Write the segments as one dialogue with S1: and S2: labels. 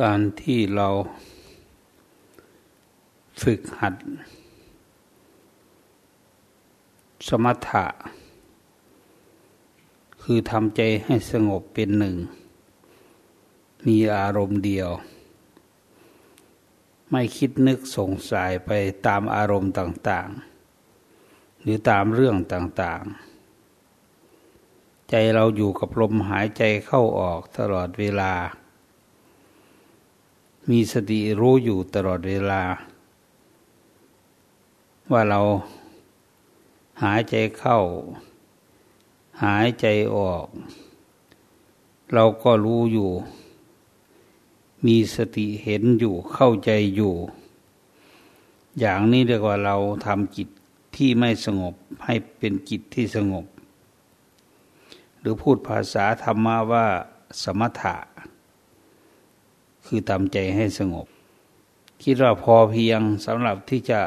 S1: การที่เราฝึกหัด สมถะ คือทำใจให้สงบเป็นหนึ่ง มีอารมณ์เดียว ไม่คิดนึกสงสัยไปตามอารมณ์ต่างๆ หรือตามเรื่องต่างๆ ใจเราอยู่กับลมหายใจเข้าออกตลอดเวลา มีสติรู้อยู่ตลอดเวลา ว่าเราหายใจเข้า หายใจออก เราก็รู้อยู่ มีสติเห็นอยู่เข้าใจอยู่ อย่างนี้เรียกว่าเราทำจิตที่ไม่สงบให้เป็นจิตที่สงบ หรือพูดภาษาธรรมะว่าสมถะ คือทำใจให้สงบ คิดว่าพอเพียงสำหรับที่จะ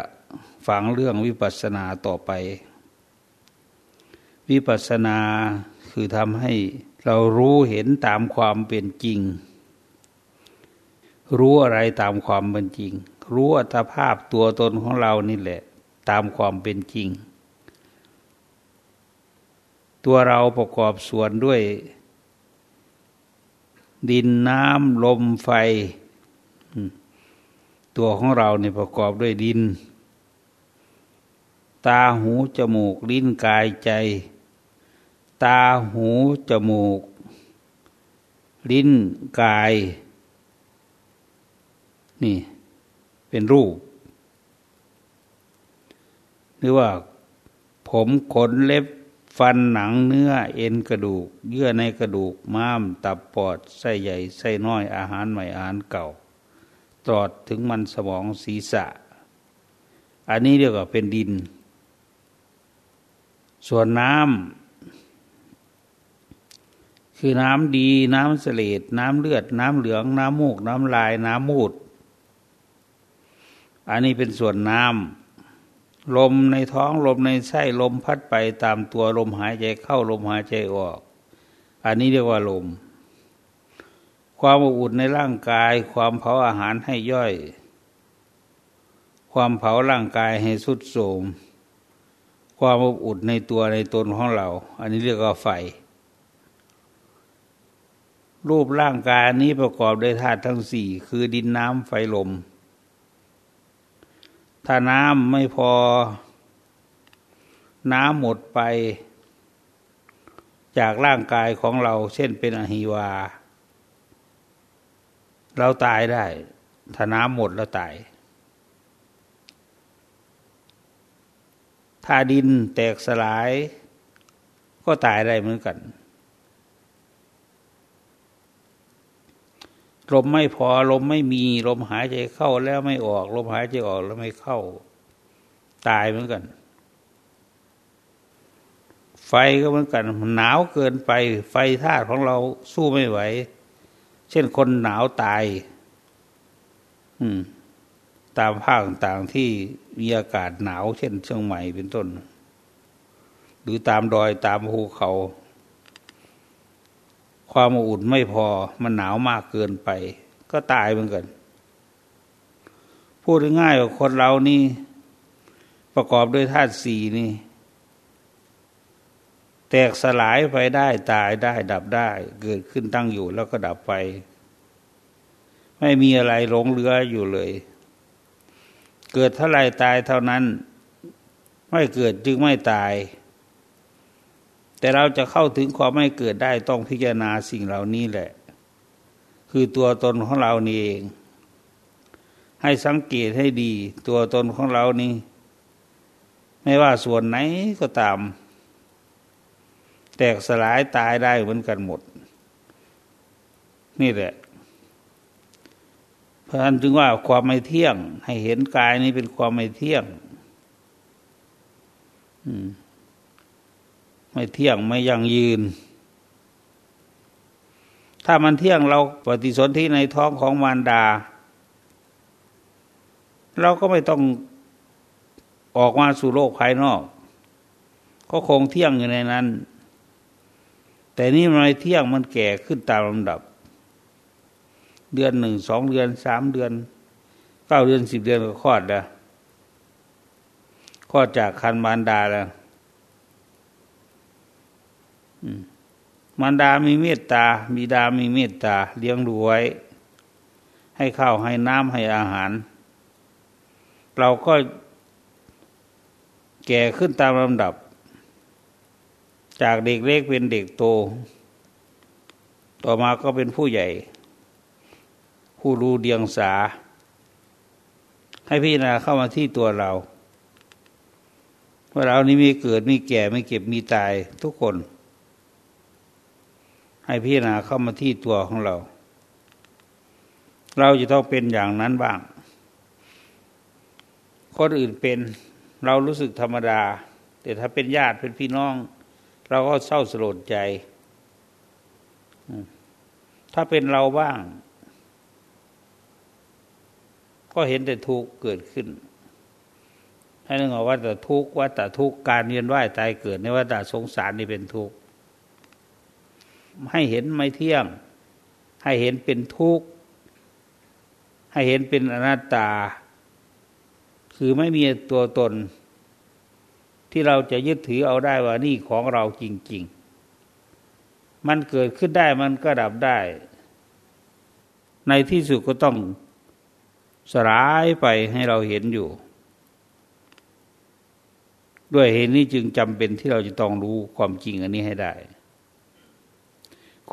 S1: ฟังเรื่องวิปัสสนาต่อไป วิปัสสนาคือทำให้เรารู้เห็นตามความเป็นจริง รู้อะไรตามความเป็นจริง รู้อัตภาพตัวตนของเรานี่แหละ ตามความเป็นจริง ตัวเราประกอบส่วนด้วย ดินน้ำลมไฟ ตัวของเราเนี่ยประกอบด้วยดิน ตาหูจมูกลิ้นกายใจ ตาหูจมูก ลิ้นกาย นี่ เป็นรูป หรือว่า ผมขนเล็บ ฟันหนังเนื้อเอ็นกระดูก เยื่อในกระดูกม้าม ตับปอดไส้ใหญ่ไส้น้อยอาหารใหม่อาหารเก่าตลอดถึงมันสมองศีรษะ อันนี้เรียกว่าเป็นดิน ส่วนน้ำคือน้ำดี น้ำเสลดน้ำเลือด น้ำเหลือง น้ำมูก น้ำลาย น้ำมูด อันนี้เป็นส่วนน้ำ ลมในท้องลมในไส้ลมพัดไปตามตัวลมหายใจเข้าลมหายใจออก อันนี้เรียกว่าลม ความอุ่นในร่างกาย ความเผาอาหารให้ย่อย ความเผาร่างกายให้สุดโทมความอุ่นในตัวในตนของเรา อันนี้เรียกว่าไฟ รูปร่างกายนี้ประกอบด้วยธาตุทั้งสี่คือดินน้ำไฟลม ถ้าน้ำไม่พอ น้ำหมดไป จากร่างกายของเรา เช่นเป็นอหิวา เราตายได้ ถ้าน้ำหมดแล้วตาย ถ้าดินแตกสลาย ก็ตายได้เหมือนกัน ลมไม่พอลมไม่มี ลมหายใจเข้าแล้วไม่ออก ลมหายใจออกแล้วไม่เข้า ตายเหมือนกัน ไฟก็เหมือนกัน หนาวเกินไป ไฟธาตุของเราสู้ไม่ไหว เช่นคนหนาวตาย อืม ตามภาคต่างๆที่มีอากาศหนาว เช่นเชียงใหม่เป็นต้น หรือตามดอยตามภูเขา ความอุ่นไม่พอมันหนาวมากเกินไป ก็ตายเหมือนกัน พูดง่ายว่าคนเรานี่ ประกอบด้วยธาตุสี่นี่ แตกสลายไปได้ตายได้ดับได้ เกิดขึ้นตั้งอยู่แล้วก็ดับไป ไม่มีอะไรหลงเหลืออยู่เลย เกิดเท่าไรตายเท่านั้น ไม่เกิดจึงไม่ตาย แต่เราจะเข้าถึงความไม่เกิดได้ต้องพิจารณาสิ่งเหล่านี้แหละ คือตัวตนของเรานี่เอง ให้สังเกตให้ดี ตัวตนของเรานี่ ไม่ว่าส่วนไหนก็ตาม แตกสลายตายได้เหมือนกันหมด นี่แหละเพราะนั้นจึงว่าความไม่เที่ยง ให้เห็นกายนี้เป็นความไม่เที่ยง อืม ไม่เที่ยงไม่ยั่งยืน ถ้ามันเที่ยงเราปฏิสนธิในท้องของมารดา เราก็ไม่ต้องออกมาสู่โลกภายนอก ก็คงเที่ยงอยู่ในนั้น แต่นี่มันไม่เที่ยงมันแก่ขึ้นตามลำดับ เดือนหนึ่งสองเดือนสามเดือนเก้าเดือนสิบเดือนก็คลอดแล้วคลอดจากคันมารดาแล้ว มารดามีเมตตา บิดามีเมตตา เลี้ยงดูไว้ ให้ข้าวให้น้ำให้อาหาร เราก็แก่ขึ้นตามลำดับ จากเด็กเล็กเป็นเด็กโต ต่อมาก็เป็นผู้ใหญ่ ผู้รู้เดียงสา ให้พี่นาเข้ามาที่ตัวเราว่าเรานี้มีเกิดมีแก่ไม่เก็บมีตายทุกคน ให้พี่นาเข้ามาที่ตัวของเรา เราจะต้องเป็นอย่างนั้นบ้าง คนอื่นเป็นเรารู้สึกธรรมดา แต่ถ้าเป็นญาติเป็นพี่น้อง เราก็เศร้าสลดใจ ถ้าเป็นเราบ้าง ก็เห็นแต่ทุกข์เกิดขึ้นให้นึกว่าแต่ทุกข์ว่าแต่ทุกข์การเวียนว่ายตายเกิดในว่าแต่สงสารนี่เป็นทุกข์ ให้เห็นไม่เที่ยง ให้เห็นเป็นทุกข์ ให้เห็นเป็นอนัตตา คือไม่มีตัวตน ที่เราจะยึดถือเอาได้ว่านี่ของเราจริง ๆ มันเกิดขึ้นได้มันก็ดับได้ ในที่สุดก็ต้องสลายไปให้เราเห็นอยู่ ด้วยเหตุนี้จึงจำเป็นที่เราจะต้องรู้ความจริงอันนี้ให้ได้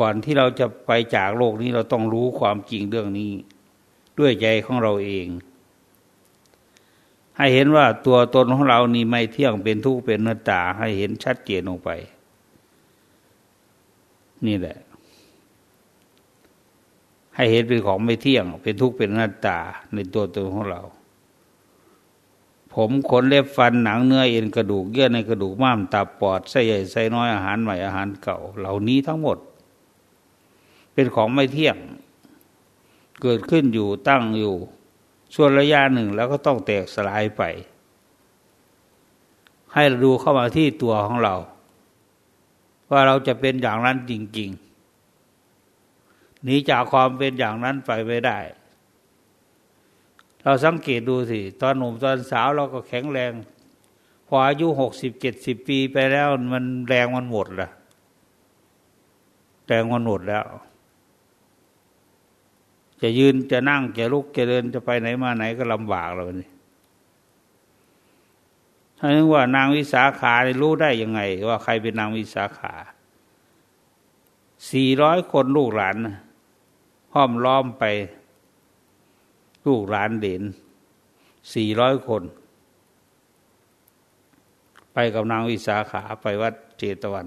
S1: ก่อนที่เราจะไปจากโลกนี้เราต้องรู้ความจริงเรื่องนี้ ด้วยใจของเราเอง ให้เห็นว่าตัวตนของเรานี่ไม่เที่ยงเป็นทุกข์เป็นนัตตา ให้เห็นชัดเจนลงไป นี่แหละ ให้เห็นเป็นของไม่เที่ยง เป็นทุกข์เป็นนัตตา ในตัวตนของเรา ผมขนเล็บฟันหนังเนื้อเอ็นกระดูกเยื่อในกระดูกม้ามตับปอดไส้ใหญ่ไส้น้อยอาหารใหม่อาหารเก่า เหล่านี้ทั้งหมด เป็นของไม่เที่ยง เกิดขึ้นอยู่ตั้งอยู่ส่วนระยะหนึ่งแล้วก็ต้องแตกสลายไป ให้เราดูเข้ามาที่ตัวของเรา ว่าเราจะเป็นอย่างนั้นจริงๆหนีจากความเป็นอย่างนั้นไปไม่ได้ เราสังเกตดูสิ ตอนหนุ่มตอนสาวเราก็แข็งแรง พออายุหกสิบเจ็ดสิบปีไปแล้วมันแรงมันหมดละแรงมันหมดแล้ว จะยืนจะนั่งจะลุกจะเดินจะไปไหนมาไหนก็ลำบากแล้วนี่ถ้านึกว่านางวิสาขารู้ได้ยังไง ว่าใครเป็นนางวิสาขาสี่ร้อยคนลูกหลานห้อมล้อมไป ลูกหลานเด่นสี่ร้อยคน ไปกับนางวิสาขาไปวัดเจตวัน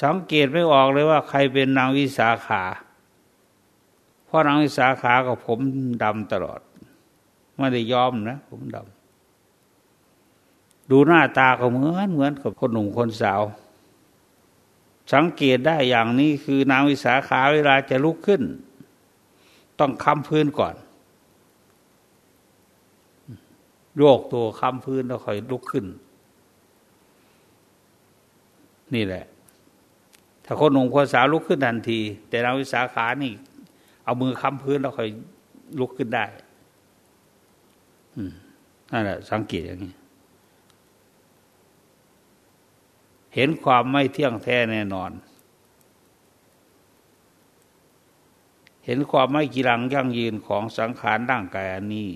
S1: สังเกตไม่ออกเลยว่า ใครเป็นนางวิสาขา เพราะนางวิสาขากับผมดำตลอด ไม่ได้ยอมนะ ผมดำดูหน้าตาก็เหมือนเหมือนกับคนหนุ่มคนสาว สังเกตได้อย่างนี้คือนางวิสาขาเวลาจะลุกขึ้น ต้องค้ำพื้นก่อนโยกตัวค้ำพื้นแล้วค่อยลุกขึ้น นี่แหละ ถ้าคนหนุ่มคนสาวลุกขึ้นทันที แต่นางวิสาขานี่ เอามือค้ำพื้นแล้วค่อยลุกขึ้นได้นั่นแหละสังเกตอย่างนี้ เห็นความไม่เที่ยงแท้แน่นอน เห็นความไม่กีรังยั่งยืนของสังขารร่างกายอันนี้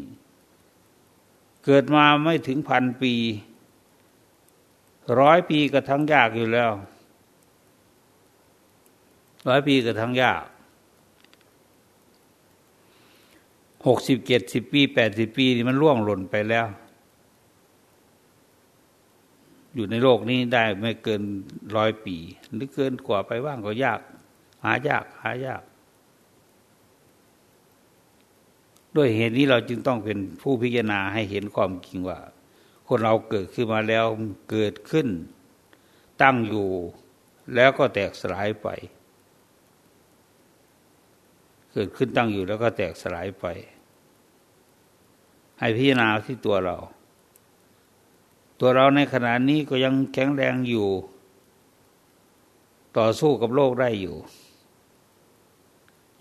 S1: เกิดมาไม่ถึงพันปี ร้อยปีก็ทั้งยากอยู่แล้ว ร้อยปีก็ทั้งยากหกสิบเจ็ดสิบปีแปดสิบปีนี่มันล่วงหล่นไปแล้ว อยู่ในโลกนี้ได้ไม่เกินร้อยปี หรือเกินกว่าไปว่างก็ยาก หายาก หายาก ด้วยเหตุนี้เราจึงต้องเป็นผู้พิจารณาให้เห็นความจริงว่า คนเราเกิดขึ้นมาแล้วเกิดขึ้น ตั้งอยู่แล้วก็แตกสลายไป เกิดขึ้นตั้งอยู่แล้วก็แตกสลายไป ให้พิจารณาที่ตัวเรา ตัวเราในขณะนี้ก็ยังแข็งแรงอยู่ ต่อสู้กับโลกได้อยู่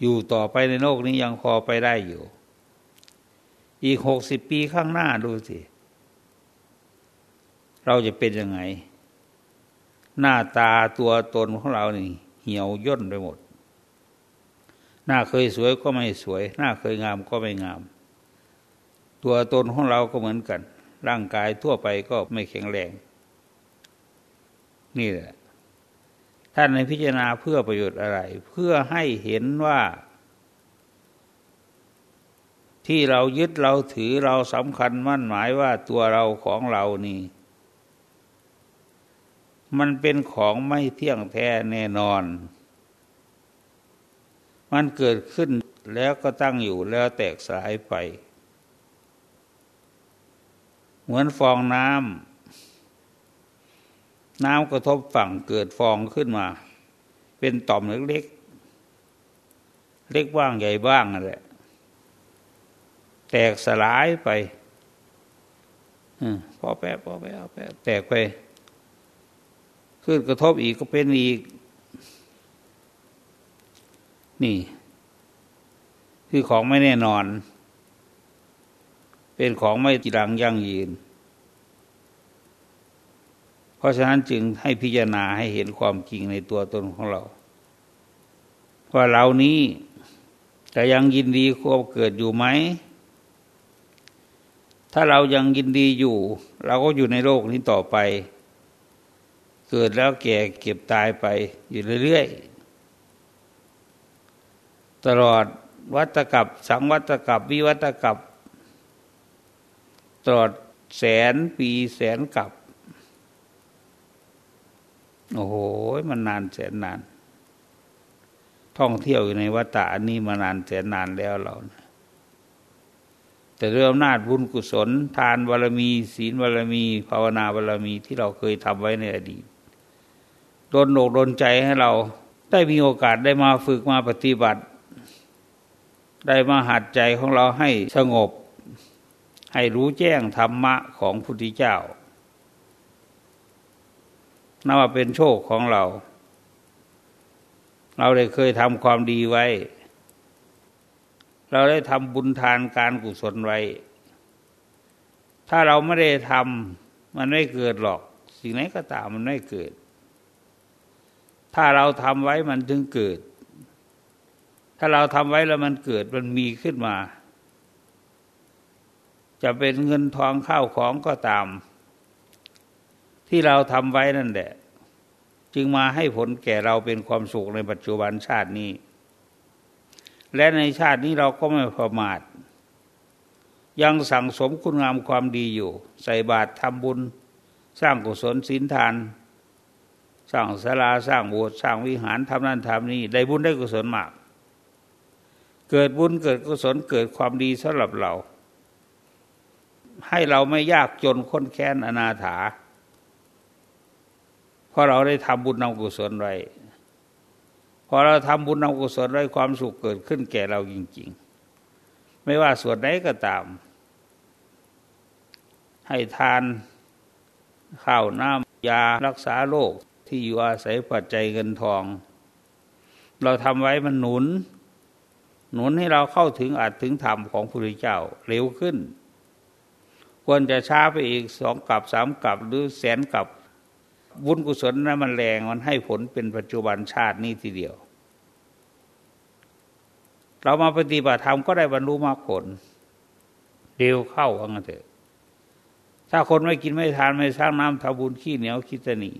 S1: อยู่ต่อไปในโลกนี้ยังพอไปได้อยู่ อีกหกสิบปีข้างหน้าดูสิ เราจะเป็นยังไง หน้าตาตัวตนของเรานี่เหี่ยวย่นไปหมด หน้าเคยสวยก็ไม่สวย หน้าเคยงามก็ไม่งาม ตัวตนของเราก็เหมือนกัน ร่างกายทั่วไปก็ไม่แข็งแรง นี่แหละท่านในพิจารณาเพื่อประโยชน์อะไร เพื่อให้เห็นว่า ที่เรายึดเราถือเราสำคัญมั่นหมายว่าตัวเราของเรานี่ มันเป็นของไม่เที่ยงแท้แน่นอน มันเกิดขึ้นแล้วก็ตั้งอยู่แล้วแตกสลายไป เหมือนฟองน้ำน้ำกระทบฝั่งเกิดฟองขึ้นมา เป็นต่อมเล็กๆ เล็กบ้างใหญ่บ้างนั่นแหละ แตกสลายไปพอแป๊บพอแป๊บแป๊บแตกไปขึ้นกระทบอีกก็เป็นอีก นี่ คือของไม่แน่นอน เป็นของไม่จีรังยั่งยืน เพราะฉะนั้นจึงให้พิจารณาให้เห็นความจริงในตัวตนของเรา ว่าเรานี้จะยังยินดีควบเกิดอยู่ไหม ถ้าเรายังยินดีอยู่ เราก็อยู่ในโลกนี้ต่อไป เกิดแล้วแก่เก็บตายไปอยู่เรื่อยๆ ตลอดวัตกับสังวัตกับวิวัตกับตลอดแสนปีแสนกับ โอ้โห มันนานแสนนาน ท่องเที่ยวอยู่ในวัฏฏะนี้มานานแสนนานแล้วเรานะแต่เรื่องอำนาจบุญกุศล ทานบารมี ศีลบารมี ภาวนาบารมีที่เราเคยทำไว้ในอดีตโดนโดกโดนใจให้เราได้มีโอกาสได้มาฝึกมาปฏิบัติ ได้มาหัดใจของเราให้สงบ ให้รู้แจ้งธรรมะของพุทธเจ้านับว่าเป็นโชคของเรา เราได้เคยทำความดีไว้ เราได้ทำบุญทานการกุศลไว้ ถ้าเราไม่ได้ทำมันไม่เกิดหรอก สิ่งไหนก็ตามมันไม่เกิด ถ้าเราทำไว้มันจึงเกิด ถ้าเราทำไว้แล้วมันเกิดมันมีขึ้นมา จะเป็นเงินทองข้าวของก็ตาม ที่เราทำไว้นั่นแหละ จึงมาให้ผลแก่เราเป็นความสุขในปัจจุบันชาตินี้ และในชาตินี้เราก็ไม่ประมาท ยังสั่งสมคุณงามความดีอยู่ ใส่บาตรทำบุญ สร้างกุศลศีลทาน สร้างศาลาสร้างโบสถ์สร้างวิหารทำนั่นทำนี่ได้บุญได้กุศลมาก เกิดบุญเกิดกุศลเกิดความดีสำหรับเรา ให้เราไม่ยากจนค้นแค้นอนาถา เพราะเราได้ทำบุญนำกุศลไว้พอเราทำบุญนำกุศลไว้ความสุขเกิดขึ้นแก่เราจริง ๆ ไม่ว่าส่วนไหนก็ตาม ให้ทานข้าวน้ำยารักษาโรคที่อยู่อาศัยปัจจัยเงินทอง เราทำไว้มันหนุน หนุนให้เราเข้าถึงอาจถึงธรรมของพระพุทธเจ้าเร็วขึ้น ควรจะช้าไปอีกสองกับสามกับหรือแสนกับบุญกุศลนั้นมันแรงมันให้ผลเป็นปัจจุบันชาตินี้ทีเดียว เรามาปฏิบัติธรรมก็ได้บรรลุมรรคผลเดียวเข้าว่างั้นเถอะ ถ้าคนไม่กินไม่ทานไม่สร้างน้ำทำบุญขี้เหนียวคิดนี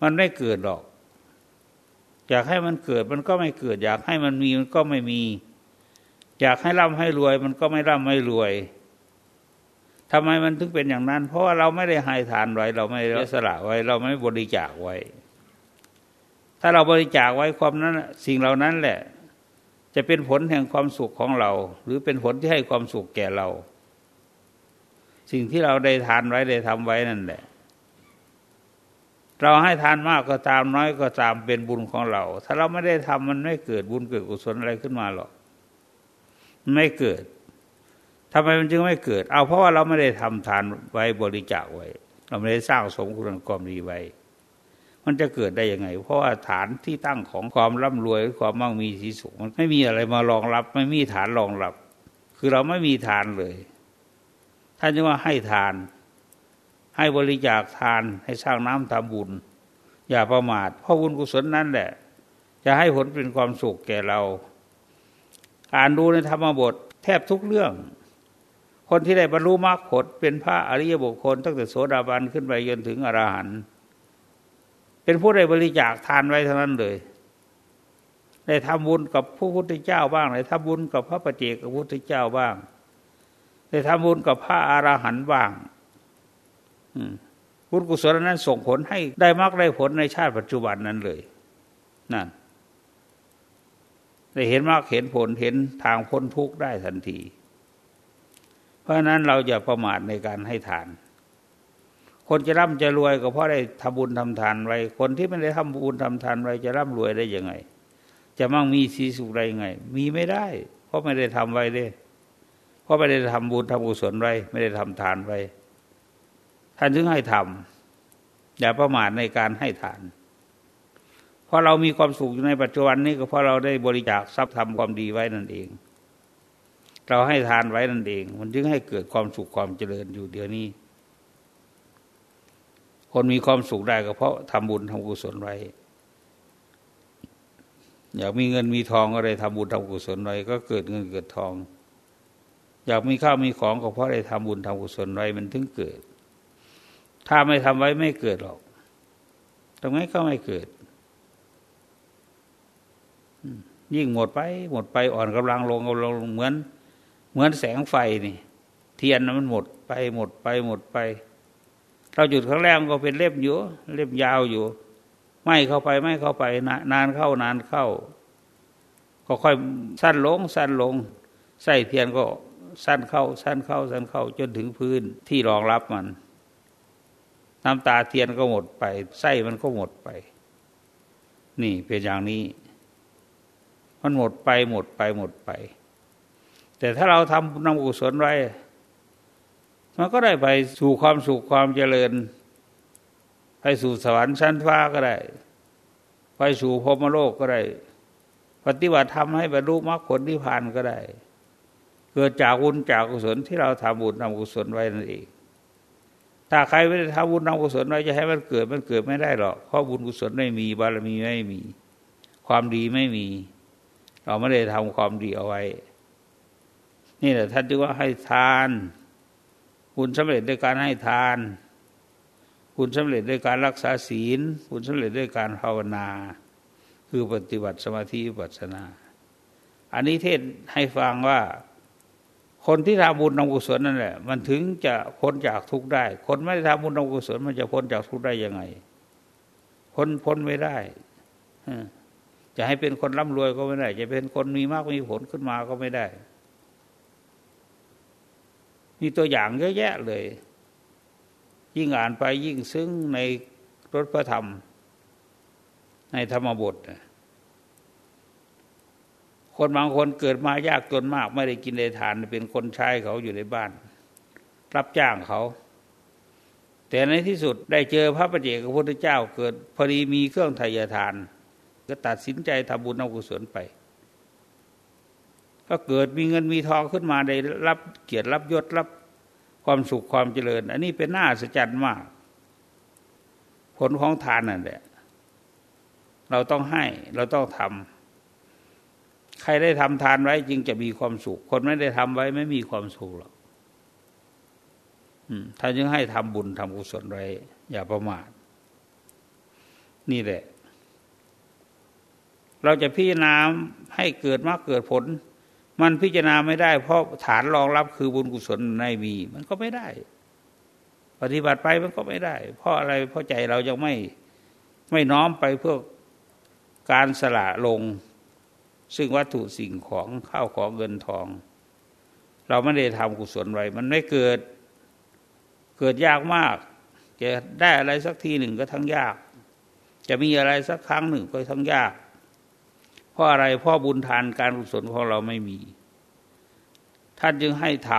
S1: มันไม่เกิดหรอก อยากให้มันเกิดมันก็ไม่เกิด อยากให้มันมีมันก็ไม่มี อยากให้ร่ำให้รวย มันก็ไม่ร่ำไม่รวยทำไมมันถึงเป็นอย่างนั้น เพราะว่าเราไม่ได้ให้ทานไว้ เราไม่ได้สละไว้ เราไม่บริจาคไว้ ถ้าเราบริจาคไว้ความนั้นสิ่งเหล่านั้นแหละ จะเป็นผลแห่งความสุขของเรา หรือเป็นผลที่ให้ความสุขแก่เรา สิ่งที่เราได้ทานไว้ได้ทำไว้นั่นแหละ เราให้ทานมากก็ตามน้อยก็ตามเป็นบุญของเรา ถ้าเราไม่ได้ทำมันไม่เกิดบุญเกิดกุศลอะไรขึ้นมาหรอกไม่เกิดทำไมมันจึงไม่เกิด เอาเพราะว่าเราไม่ได้ทำทานไว้บริจาคไว้ เราไม่ได้สร้างสมคุณความดีไว้ มันจะเกิดได้ยังไง เพราะว่าฐานที่ตั้งของความร่ำรวยความมั่งมีสีสุขมันไม่มีอะไรมารองรับ ไม่มีฐานรองรับ คือเราไม่มีฐานเลยท่านจะว่าให้ทาน ให้บริจาคทานให้สร้างน้ำทำบุญ อย่าประมาทเพราะบุญกุศลนั่นแหละ จะให้ผลเป็นความสุขแก่เรา อ่านดูในธรรมบทแทบทุกเรื่อง คนที่ได้บรรลุมรรคผลเป็นพระอริยบุคคลตั้งแต่โสดาบันขึ้นไปจนถึงอรหันต์เป็นผู้ได้บริจาคทานไว้เท่านั้นเลยได้ทำบุญกับผู้พุทธเจ้าบ้างได้ทำบุญกับพระปฏิเจกพุทธเจ้าบ้าง ได้ทำบุญกับพระอรหันต์บ้าง บุญกุศลนั้นส่งผลให้ได้มรรคได้ผลในชาติปัจจุบันนั้นเลยนั่นได้เห็นมรรคเห็นผลเห็นทางพ้นทุกข์ได้ทันที เพราะนั้นเราอย่าประมาทในการให้ทาน คนจะร่ำจะรวยก็เพราะได้ทำบุญทำทานไว้ คนที่ไม่ได้ทำบุญทำทานไว้จะร่ำรวยได้ยังไง จะมั่งมีสีสุขได้ยังไง มีไม่ได้ เพราะไม่ได้ทำไว้เลยราะไม่ได้ทำบุญทำกุศลไว้ ไม่ได้ทำทานไว้ ท่านถึงให้ทำอย่าประมาทในการให้ทานเพราะเรามีความสุขอยู่ในปัจจุบันนี้ก็เพราะเราได้บริจาคทรัพย์ทำความดีไว้นั่นเอง เราให้ทานไว้นั่นเอง มันจึงให้เกิดความสุขความเจริญอยู่เดี๋ยวนี้ คนมีความสุขได้ก็เพราะทำบุญทำกุศลไว้อยากมีเงินมีทองก็เลยทำบุญทำกุศลไว้ก็เกิดเงินเกิดทอง อยากมีข้าวมีของก็เพราะได้ทำบุญทำกุศลไว้มันถึงเกิด ถ้าไม่ทำไว้ไม่เกิดหรอกตรงนี้ก็ไม่เกิด ยิ่งหมดไป หมดไปอ่อนกำลังลงกำลังเหมือน เหมือนแสงไฟนี่ เทียนมันหมดไป หมดไป หมดไป เราจุดครั้งแรกก็เป็นเล่มอยู่ เล่มยาวอยู่ ไม่เข้าไปไม่เข้าไป นานเข้านานเข้า ก็ค่อยสั้นลง สั้นลง ใส่เทียนก็สั้นเข้า สั้นเข้า สั้นเข้าจนถึงพื้นที่รองรับมัน น้ำตาเทียนก็หมดไป ไส้มันก็หมดไป นี่เป็นอย่างนี้ มันหมดไปหมดไปหมดไป แต่ถ้าเราทำนำกุศลไว้ มันก็ได้ไปสู่ความสุขความเจริญ ไปสู่สวรรค์ชั้นฟ้าก็ได้ ไปสู่พรมโลกก็ได้ ปฏิบัติทำให้บรรลุมรรคผลนิพพานก็ได้ เกิดจากบุญจากกุศลที่เราทำบุญทำกุศลไว้นั่นเอง ถ้าใครไม่ได้ทำบุญทำกุศลไว้จะให้มันเกิดมันเกิดไม่ได้หรอกเพราะบุญกุศลไม่มีบารมีไม่มี ความดีไม่มี เราไม่ได้ทำความดีเอาไว้ นี่แหละท่านจึงว่าให้ทาน บุญสำเร็จด้วยการให้ทาน บุญสำเร็จด้วยการรักษาศีล บุญสำเร็จด้วยการภาวนา คือปฏิบัติสมาธิปัสนา อันนี้เทศให้ฟังว่า คนที่ทำบุญทำกุศลนั่นแหละมันถึงจะพ้นจากทุกข์ได้ คนไม่ได้ทำบุญทำกุศลมันจะพ้นจากทุกข์ได้ยังไง พ้นพ้นไม่ได้จะให้เป็นคนร่ำรวยก็ไม่ได้ จะเป็นคนมีมากมีผลขึ้นมาก็ไม่ได้ มีตัวอย่างเยอะแยะเลย ยิ่งอ่านไปยิ่งซึ้งในรถพระธรรม ในธรรมบทนะ คนบางคนเกิดมายากจนมาก ไม่ได้กินได้ทานเป็นคนใช้เขาอยู่ในบ้าน รับจ้างเขา แต่ในที่สุดได้เจอพระปฏิเจกพระพุทธเจ้าเกิดพอดีมีเครื่องไถ่ยทาน ก็ตัดสินใจทำบุญเอากุศลไป ก็เกิดมีเงินมีทองขึ้นมาได้รับเกียรติรับยศรับความสุขความเจริญ อันนี้เป็นหน้าสัจจ์มาก ผลของทานนั่นแหละเราต้องให้เราต้องทำ ใครได้ทำทานไว้จึงจะมีความสุข คนไม่ได้ทำไว้ไม่มีความสุขหรอกท่านจึงให้ทำบุญทำกุศลไว้ อย่าประมาทนี่แหละ เราจะพิจารณาให้เกิดมากเกิดผล มันพิจารณาไม่ได้ เพราะฐานรองรับคือบุญกุศลในมี มันก็ไม่ได้ ปฏิบัติไปมันก็ไม่ได้ เพราะอะไรเพราะใจเรายังไม่ไม่น้อมไปเพื่อการสละลง ซึ่งวัตถุสิ่งของข้าวของเงินทอง เราไม่ได้ทำกุศลไว้ มันไม่เกิดเกิดยากมาก จะได้อะไรสักทีหนึ่งก็ทั้งยาก จะมีอะไรสักครั้งหนึ่งก็ทั้งยาก เพราะอะไรเพราะบุญทานการกุศลของเราไม่มี ท่านจึงให้ท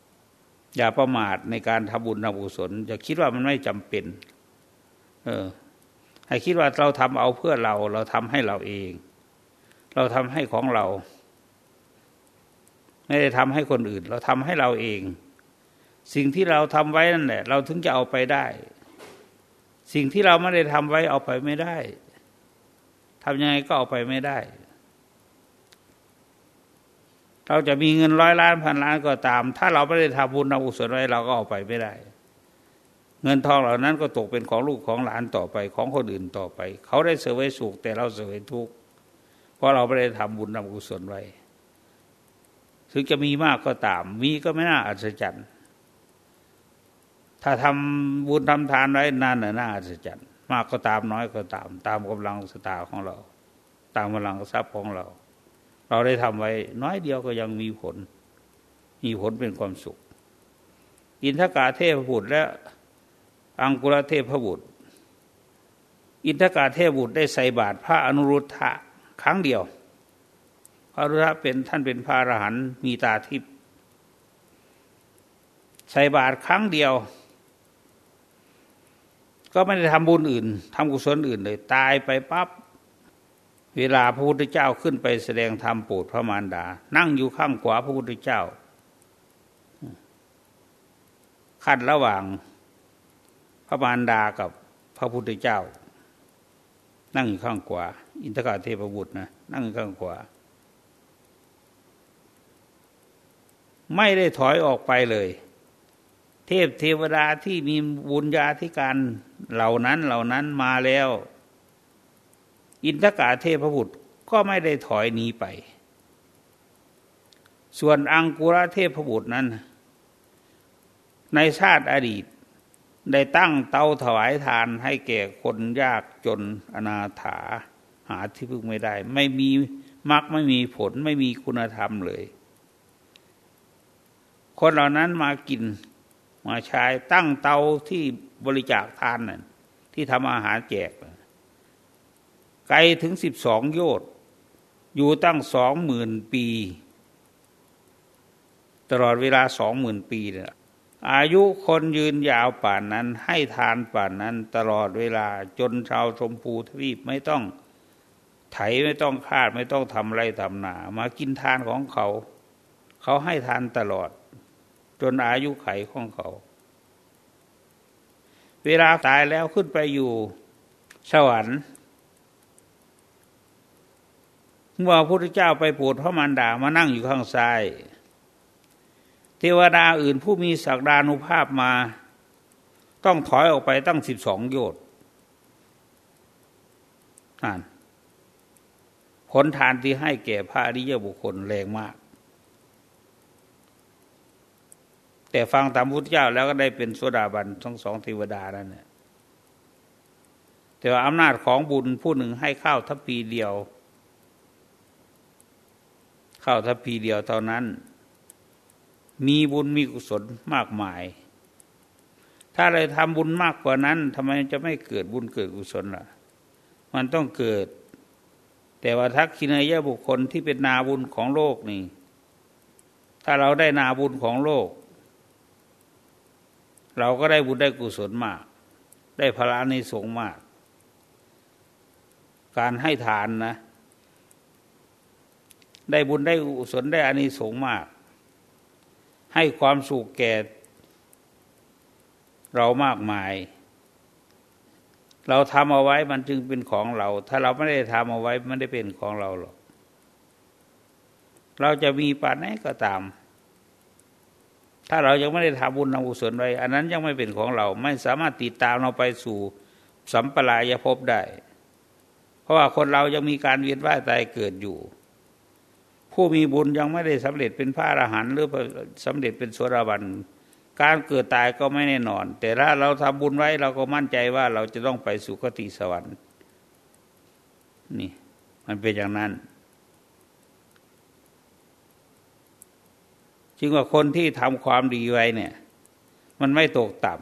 S1: ำอย่าประมาทในการทำบุญทำกุศลอย่าคิดว่ามันไม่จำเป็น เออให้คิดว่าเราทำเอาเพื่อเรา เราทำให้เราเอง เราทำให้ของเรา ไม่ได้ทำให้คนอื่น เราทำให้เราเอง สิ่งที่เราทำไว้นั่นแหละ เราถึงจะเอาไปได้ สิ่งที่เราไม่ได้ทำไว้เอาไปไม่ได้ทำยังไงก็เอาไปไม่ได้ เราจะมีเงินร้อยล้านพันล้านก็ตาม ถ้าเราไม่ได้ทำบุญทำกุศลไว้เราก็เอาไปไม่ได้ เงินทองเหล่านั้นก็ตกเป็นของลูกของหลานต่อไป ของคนอื่นต่อไป เขาได้เสวยสุขแต่เราเสวยทุกข์ ราะเราไม่ได้ทำบุญทำกุศลไว้ ถึงจะมีมากก็ตาม มีก็ไม่น่าอัศจรรย์ ถ้าทำบุญทำทานไว้นานน่ยน่าอัศจรรย์มากก็ตามน้อยก็ตาม ตามกำลังสตาของเรา ตามกำลังทรัพย์ของเรา เราได้ทำไว้ น้อยเดียวก็ยังมีผล มีผลเป็นความสุข อินทกาเทพบุตรและอังกุรเทพบุตรอินทกาเทพบุตรได้ใส่บาตรพระอนุรุทธะ ครั้งเดียว พระรุทธะเป็นท่านเป็นพระอรหันต์มีตาทิพย์ใส่บาตรครั้งเดียว ก็ไม่ได้ทำบุญอื่นทำกุศลอื่นเลย ตายไปปับ๊บเวลาพระพุทธเจ้าขึ้นไปแสดงธรรมโปรดพระมารดา นั่งอยู่ข้างขวาพระพุทธเจ้าขั้นระหว่างพระมารดากับพระพุทธเจ้า นั่งอยู่ข้างขวา อินทกาเทพบุตรนะนั่งข้างขวา ไม่ได้ถอยออกไปเลย เทพเทวดาที่มีบุญญาธิการเหล่านั้นเหล่านั้นมาแล้ว อินทกาเทพบุตรก็ไม่ได้ถอยหนีไป ส่วนอังกุระเทพบุตรนั้น ในชาติอดีตได้ตั้งเตาถวายทานให้แก่คนยากจนอนาถา หาที่พึ่งไม่ได้ ไม่มีมรรคไม่มีผลไม่มีคุณธรรมเลย คนเหล่านั้นมากินมาใช้ตั้งเตาที่บริจาคทานนั่นที่ทำอาหารแจก ไกลถึงสิบสองโยชน์อยู่ตั้งสองหมื่นปี ตลอดเวลาสองหมื่นปีเนี่ยอายุคนยืนยาวป่านนั้น ให้ทานป่านนั้น ตลอดเวลาจนชาวชมพูทวีปไม่ต้อง ไถไม่ต้องคาดไม่ต้องทำไรทำหนา มากินทานของเขา เขาให้ทานตลอด จนอายุไขของเขา เวลาตายแล้วขึ้นไปอยู่สวรรค์เมื่อพระพุทธเจ้าไปโปรดพระมารดามานั่งอยู่ข้างซ้าย เทวดาอื่นผู้มีศักดานุภาพมา ต้องถอยออกไปตั้งสิบสองโยชน์นั่น ผลทานที่ให้แก่พระอริยบุคคลแรงมาก แต่ฟังตามพุทธเจ้าแล้วก็ได้เป็นโสดาบันทั้งสองเทวดานั่นแหละแต่ว่าอำนาจของบุญผู้หนึ่งให้ข้าวทัพพีเดียว ข้าวทัพพีเดียวเท่านั้น มีบุญมีกุศลมากมาย ถ้าเราทำบุญมากกว่านั้นทำไมจะไม่เกิดบุญเกิดกุศลล่ะ มันต้องเกิด แต่ว่าทักขินายะบุคคลที่เป็นนาบุญของโลกนี่ ถ้าเราได้นาบุญของโลก เราก็ได้บุญได้กุศลมาก ได้พระนิสงฆ์มาก การให้ทานนะ ได้บุญได้กุศลได้อานิสงส์มาก ให้ความสุขแก่ เรามากมาย เราทำเอาไว้มันจึงเป็นของเรา ถ้าเราไม่ได้ทำเอาไว้ไม่ได้เป็นของเราหรอก เราจะมีปานไหนก็ตาม ถ้าเรายังไม่ได้ทำบุญทำกุศลไว้ อันนั้นยังไม่เป็นของเรา ไม่สามารถติดตามเราไปสู่สัมปรายภพได้ เพราะว่าคนเรายังมีการเวียนว่ายตายเกิดอยู่ ผู้มีบุญยังไม่ได้สำเร็จเป็นพระอรหันต์หรือสำเร็จเป็นโสดาบัน การเกิดตายก็ไม่แน่นอน แต่ถ้าเราทำบุญไว้เราก็มั่นใจว่าเราจะต้องไปสู่กติสวรรค์นี่ มันเป็นอย่างนั้น จึงว่าคนที่ทำความดีไว้เนี่ย มันไม่ตกต่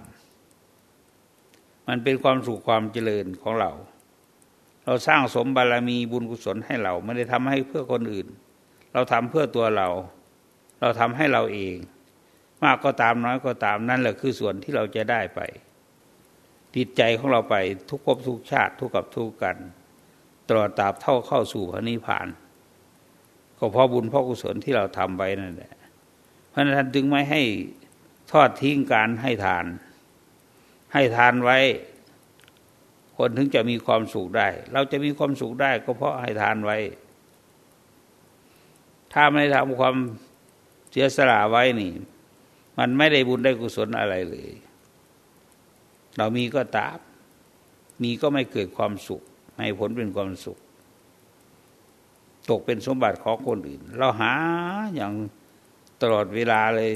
S1: ำมันเป็นความสุขความเจริญของเรา เราสร้างสมบารมีบุญกุศลให้เรา ไม่ได้ทำให้เพื่อคนอื่น เราทำเพื่อตัวเรา เราทำให้เราเอง มากก็ตามน้อยก็ตามนั่นแหละคือส่วนที่เราจะได้ไปติดใจของเราไปทุกภพทุกชาติทุกกับทุกกัน ตลอดตราบเท่าเข้าสู่พระนิพพาน ก็เพราะบุญเพราะกุศลที่เราทำไว้นั่นแหละเพราะนั้นท่านจึงไม่ให้ทอดทิ้งการให้ทาน ให้ทานไว้ คนถึงจะมีความสุขได้ เราจะมีความสุขได้ ก็เพราะให้ทานไว้ ถ้าไม่ทำความเสียสละไว้นี่ มันไม่ได้บุญได้กุศลอะไรเลย เรามีก็ตาม มีก็ไม่เกิดความสุขให้ผลเป็นความสุข ตกเป็นสมบัติของคนอื่น เราหาอย่างตลอดเวลาเลย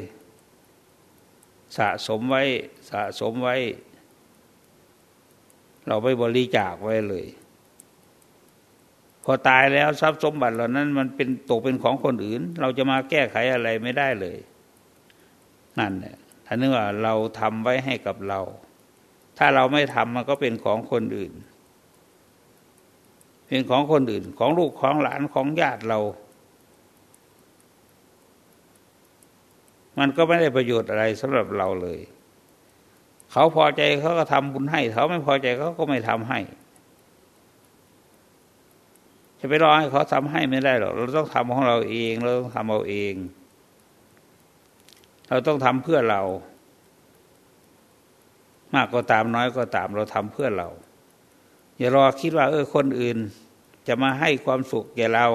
S1: สะสมไว้ สะสมไว้ เราไปบริจาคไว้เลย พอตายแล้วทรัพย์สมบัติเหล่านั้น มันเป็นตกเป็นของคนอื่น เราจะมาแก้ไขอะไรไม่ได้เลย นั่นแหละถ้านึกว่าเราทำไว้ให้กับเรา ถ้าเราไม่ทำมันก็เป็นของคนอื่น เป็นของคนอื่น ของลูกของหลานของญาติเรา มันก็ไม่ได้ประโยชน์อะไรสำหรับเราเลย เขาพอใจเขาก็ทำบุญให้ เขาไม่พอใจเขาก็ไม่ทำให้จะไปรอให้เขาทำให้ไม่ได้หรอก เราต้องทำของเราเอง เราต้องทำเอาเอง เราต้องทำเพื่อเรา มากก็ตามน้อยก็ตามเราทำเพื่อเรา อย่ารอคิดว่า เออคนอื่น จะมาให้ความสุขแก่เรา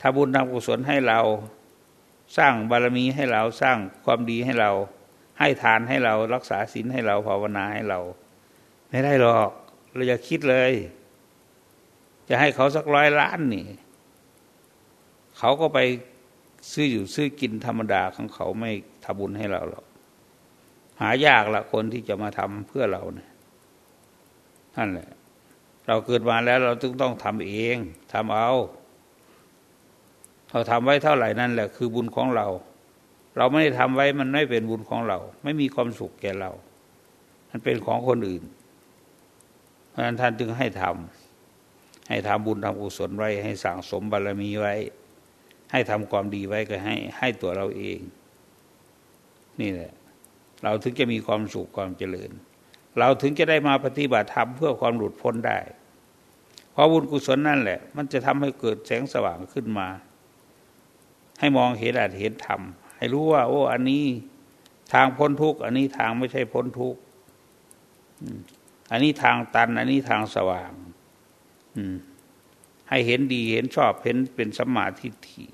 S1: ทำบุญทำกุศลให้เรา สร้างบารมีให้เราสร้างความดีให้เรา ให้ทานให้เรารักษาศีลให้เราภาวนาให้เรา ไม่ได้หรอก เราอย่าคิดเลย จะให้เขาสักร้อยล้านนี่ เขาก็ไป ซื้ออยู่ซื้อกินธรรมดาของเขาไม่ทำบุญให้เราหรอกหายากละคนที่จะมาทำเพื่อเราเนี่ยนั่นแหละ เราเกิดมาแล้วเราต้องต้องทำเองทำเอาเราทำไว้เท่าไหร่นั่นแหละ คือบุญของเรา เราไม่ได้ทำไว้มันไม่เป็นบุญของเรา ไม่มีความสุขแก่เรา มันเป็นของคนอื่น เพราะฉะนั้นท่านจึงให้ทำให้ทำบุญทำกุศลไว้ ให้สั่งสมบารมีไว้ ให้ทำความดีไว้ก็ให้ให้ตัวเราเอง นี่แหละ เราถึงจะมีความสุขความเจริญ เราถึงจะได้มาปฏิบัติธรรมเพื่อความหลุดพ้นได้ เพราะบุญกุศลนั่นแหละ มันจะทำให้เกิดแสงสว่างขึ้นมา ให้มองเห็นอาจเห็นธรรม ให้รู้ว่า โอ้ อันนี้ทางพ้นทุกข์อันนี้ทางไม่ใช่พ้นทุกข์อันนี้ทางตัน อันนี้ทางสว่างให้เห็นดีเห็นชอบเห็นเป็นสัมมาทิฏฐิ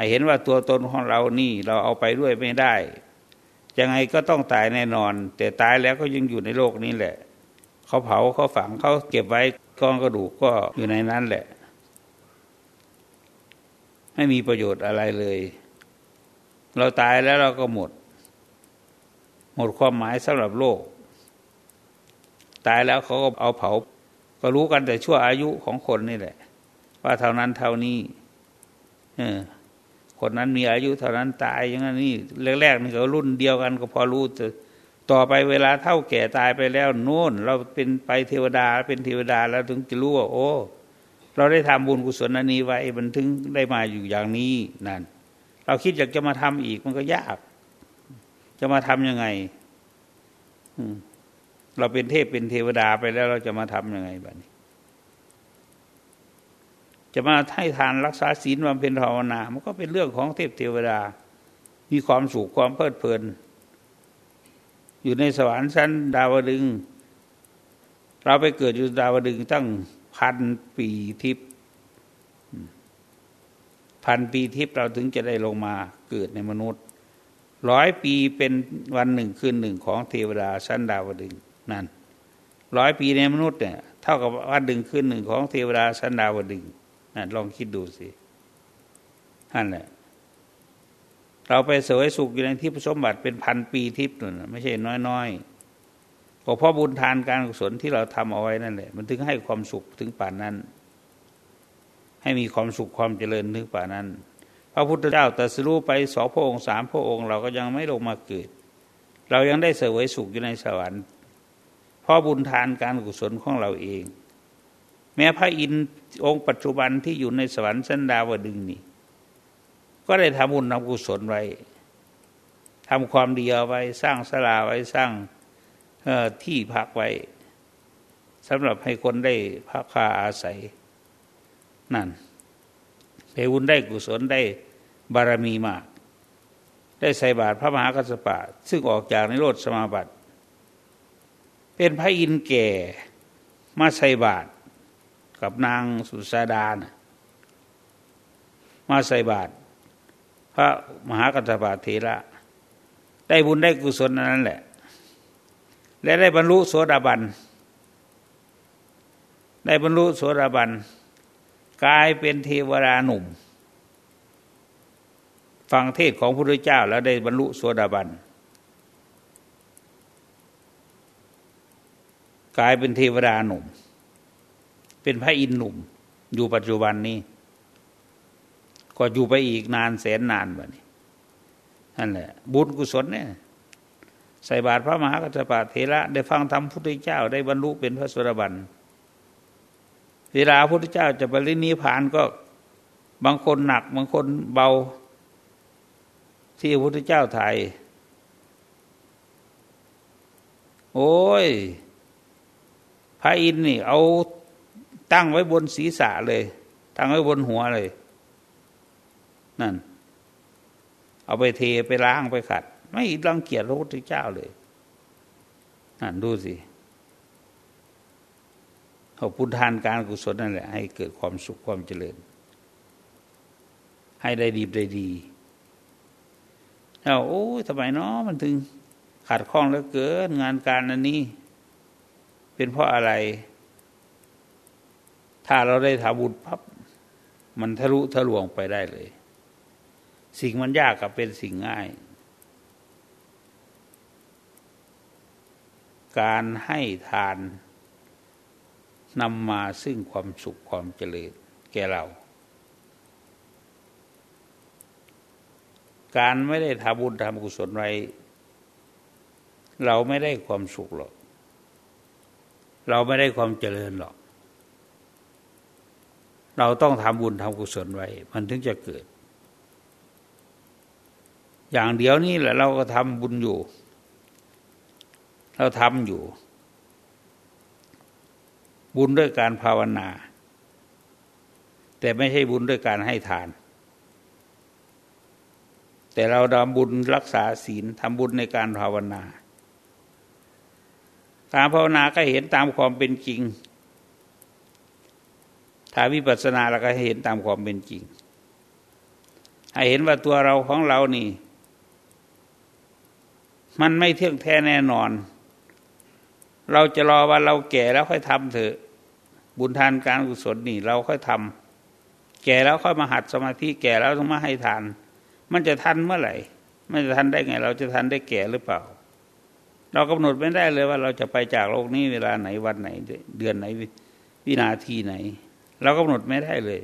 S1: ให้เห็นว่าตัวตนของเรานี่เราเอาไปด้วยไม่ได้ ยังไงก็ต้องตายแน่นอน แต่ตายแล้วก็ยังอยู่ในโลกนี้แหละ เขาเผาเขาฝังเขาเก็บไว้กองกระดูกก็อยู่ในนั้นแหละ ไม่มีประโยชน์อะไรเลย เราตายแล้วเราก็หมด หมดความหมายสำหรับโลก ตายแล้วเขาก็เอาเผา ก็รู้กันแต่ชั่วอายุของคนนี่แหละ ว่าเท่านั้นเท่านี้ เออ คนนั้นมีอายุเท่านั้นตายอย่างนี้แรกๆนี่ก็รุ่นเดียวกันก็พอรู้แต่ต่อไปเวลาเท่าแก่ตายไปแล้วโน่น เราเป็นไปเทวดาเป็นเทวดาแล้วถึงจะรู้ว่าโอ้ เราได้ทำบุญกุศลอันนี้ไว้มันถึงได้มาอยู่อย่างนี้นั่นเราคิดอยากจะมาทำอีกมันก็ยาก จะมาทํำยังไงเราเป็นเทพเป็นเทวดาไปแล้วเราจะมาทํำยังไงบ้านี้ จะมาให้ทานรักษาศีลบำเพ็ญภาวนา มันก็เป็นเรื่องของเทพเทวดา มีความสุขความเพลิดเพลิน อยู่ในสวรรค์ชั้นดาวดึง เราไปเกิดอยู่ดาวดึงตั้งพันปีทิพย์พันปีทิพย์เราถึงจะได้ลงมาเกิดในมนุษย์ร้อยปีเป็นวันหนึ่งคืนหนึ่งของเทวดาชั้นดาวดึงนั่นร้อยปีในมนุษย์เนี่ยเท่ากับวันหนึ่งคืนหนึ่งของเทวดาชั้นดาวดึง นะลองคิดดูสินั่นแหละ เราไปเสวยสุขอยู่ในที่สมบัติเป็นพันปีทิพย์นั่นไม่ใช่น้อยๆก็เพราะบุญทานการกุศลที่เราทำเอาไว้นั่นแหละ มันถึงให้ความสุขถึงป่านนั้น ให้มีความสุขความเจริญถึงป่านนั้น พระพุทธเจ้าตรัสรู้ไปสองพระองค์สามพระองค์ เราก็ยังไม่ลงมาเกิด เรายังได้เสวยสุขอยู่ในสวรรค์เพราะบุญทานการกุศลของเราเอง ม้พระอินทร์องค์ปัจจุบันที่อยู่ในสวรรค์สันดาวดึงนี่ก็ได้ทำบุญทำกุศลไว้ทำความดีเอาไว้สร้างสลาไว้สร้างที่พักไว้สำหรับให้คนได้พักคาอาศัย นั่นไปบุญได้กุศลได้บารมีมาก ได้ใส่บาตรพระมหากัสสปะ ซึ่งออกจากในโลดสมาบัติ เป็นพระอินแก่มาใส่บาตร กับนางสุสาดานะมาใส่บาตรพระมหากัสสปะเทระได้บุญได้กุศลนั้นแหละ และได้บรรลุโสดาบัน ได้บรรลุโสดาบันกลายเป็นเทวราหนุ่ม ฟังเทศของพระพุทธเจ้าแล้วได้บรรลุโสดาบันกลายเป็นเทวดาหนุ่ม เป็นพระอินทร์หนุ่ม อยู่ปัจจุบันนี้ ก็อยู่ไปอีกนานแสนนานแบบนี้นั่นแหละ บุญกุศลเนี่ยใส่บาตรพระมหากัจจปะเทระได้ฟังธรรมพุทธเจ้า ได้บรรลุเป็นพระสวดาบันเวลาพระพุทธเจ้าจะปรินิพานก็บางคนหนัก บางคนเบา ที่พระพุทธเจ้าถ่ายโอ้ย พระอินนี่ เอา ตั้งไว้บนศีรษะเลย ตั้งไว้บนหัวเลย นั่น เอาไปเทไปล้างไปขัด ไม่รังเกียจพระพุทธเจ้าเลย นั่นดูสิเอาพุทธานการกุศลนั่นแหละ ให้เกิดความสุขความเจริญ ให้ได้ดีได้ดีแล้วโอ้ยทำไมเนาะมันถึงขาดข้องแล้วเกินงานการอันนี้ เป็นเพราะอะไร ถ้าเราได้ทำบุญพับมันทะลุทะลวงไปได้เลย สิ่งมันยากกับเป็นสิ่งง่าย การให้ทานนำมาซึ่งความสุขความเจริญแก่เรา การไม่ได้ทำบุญทำกุศลไว้ เราไม่ได้ความสุขหรอก เราไม่ได้ความเจริญหรอก เราต้องทำบุญทำกุศลไว้ มันถึงจะเกิด อย่างเดียวนี่แหละ เราก็ทำบุญอยู่ เราทำอยู่ บุญด้วยการภาวนา แต่ไม่ใช่บุญด้วยการให้ทาน แต่เราทำบุญรักษาศีลทำบุญในการภาวนาการภาวนาก็เห็นตามความเป็นจริง ถ้าวิปัสสนาเราก็เห็นตามความเป็นจริง ให้เห็นว่าตัวเราของเรานี่ มันไม่เที่ยงแท้แน่นอน เราจะรอว่าเราแก่แล้วค่อยทำเถอะ บุญทานการกุศลนี่ เราค่อยทำแก่แล้วค่อยมาหัดสมาธิแก่แล้วต้องมาให้ทาน มันจะทันเมื่อไหร่ มันจะทันได้ไง เราจะทันได้แก่หรือเปล่า เรากำหนดไม่ได้เลยว่าเราจะไปจากโลกนี้เวลาไหนวันไหน เดือนไหนวินาทีไหน เรากำหนดไม่ได้เลย